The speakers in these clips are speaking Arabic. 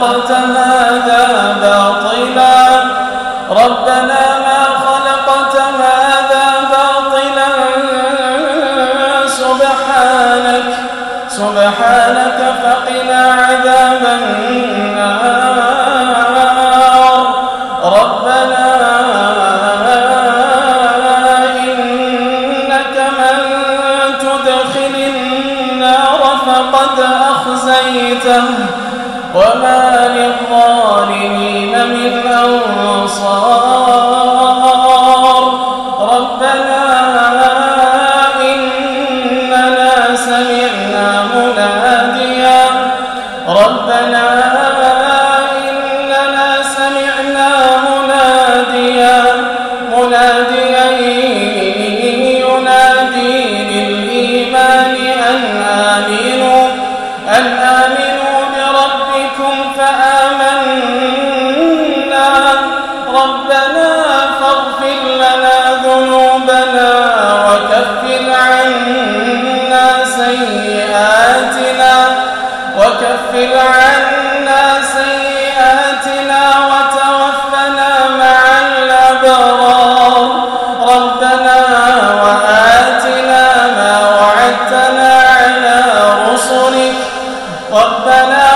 خلقت هذا باطلا. ربنا ما خلقت هذا باطلا. سبحانك سبحانك فقنا عذاب النار. ربنا إنك من تدخل النار فقد أخزيته. وما للظالمين من أنصار ربنا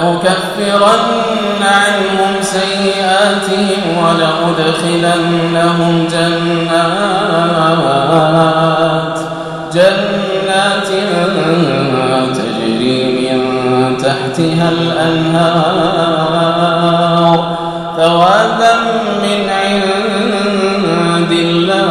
لأكفرن عنهم سيئاتهم ولأدخلنهم جنات جنات تجري من تحتها الأنهار. ثوابا من عند الله.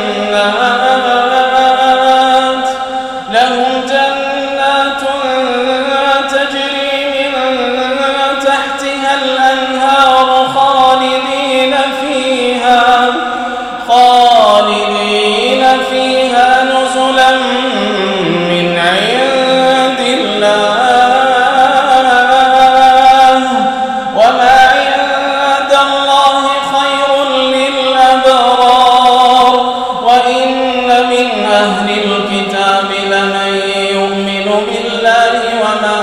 나. بالله وما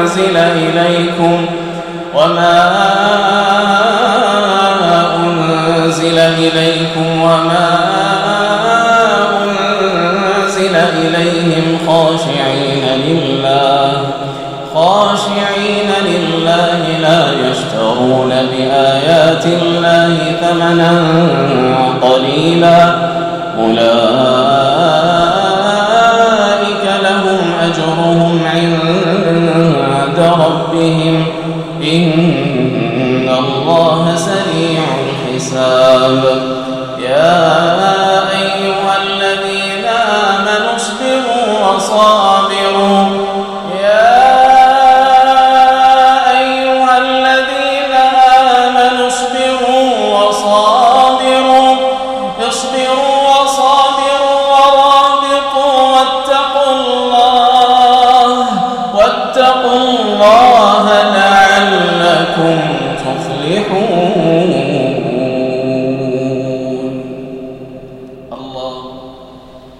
أنزل إليكم وما أنزل إليكم وما أنزل إليهم خاشعين لله خاشعين لله لا يشترون بآيات الله ثمنا قليلا أولئك إن الله سريع الحساب يا